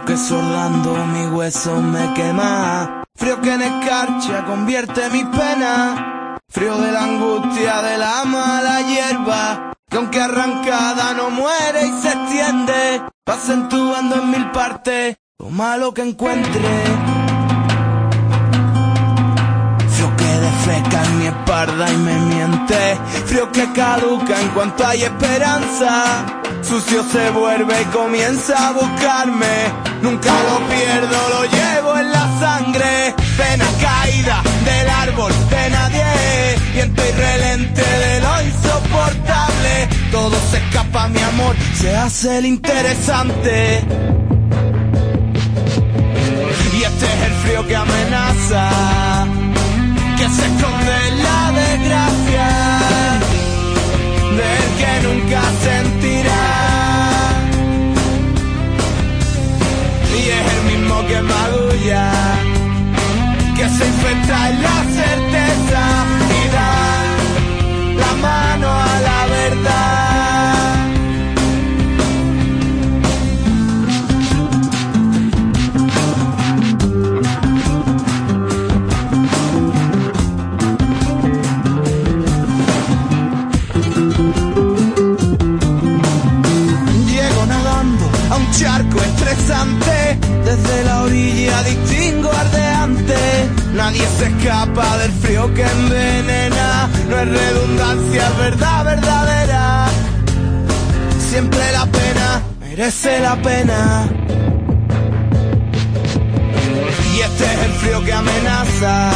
que sordando mi hueso me quema. Frío que en escarcha convierte mi pena. Frío de la angustia de la mala hierba. Que aunque arrancada no muere y se extiende. Pasa entubando en mil partes lo malo que encuentre. Frío que defeca en mi espalda y me miente. Frío que caduca en cuanto hay esperanza. Sucio se vuelve y comienza a buscarme. Nunca lo pierdo, lo llevo en la sangre. Pena caída del árbol de nadie. Viento irrelente de lo insoportable. Todo se escapa, mi amor, se hace el interesante. Y este es el frío que amenaza, que se esconde en la Nadie se escapa del frío que envenena. No es redundancia, es verdad verdadera. Siempre la pena merece la pena. Y este es el frío que amenaza.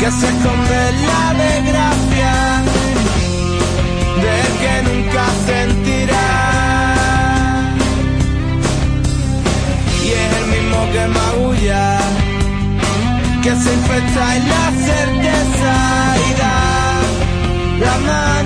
Que se esconde la desgracia del que nunca que se infecta en la certeza y da la mano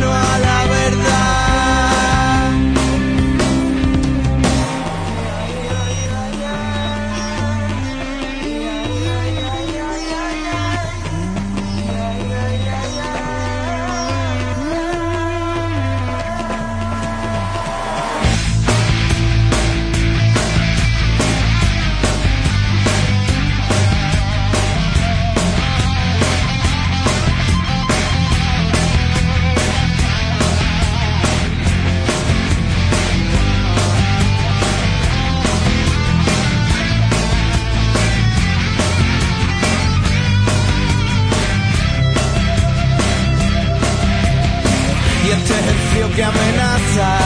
que amenaza,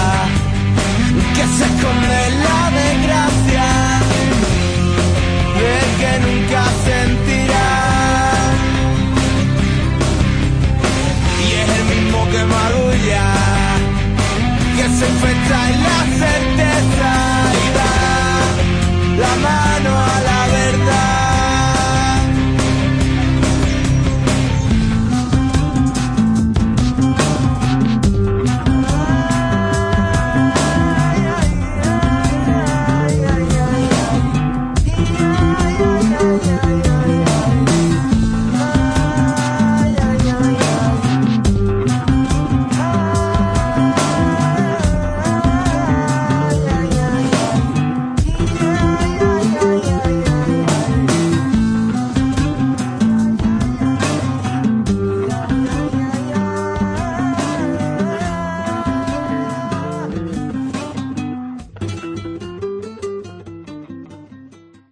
que se esconde la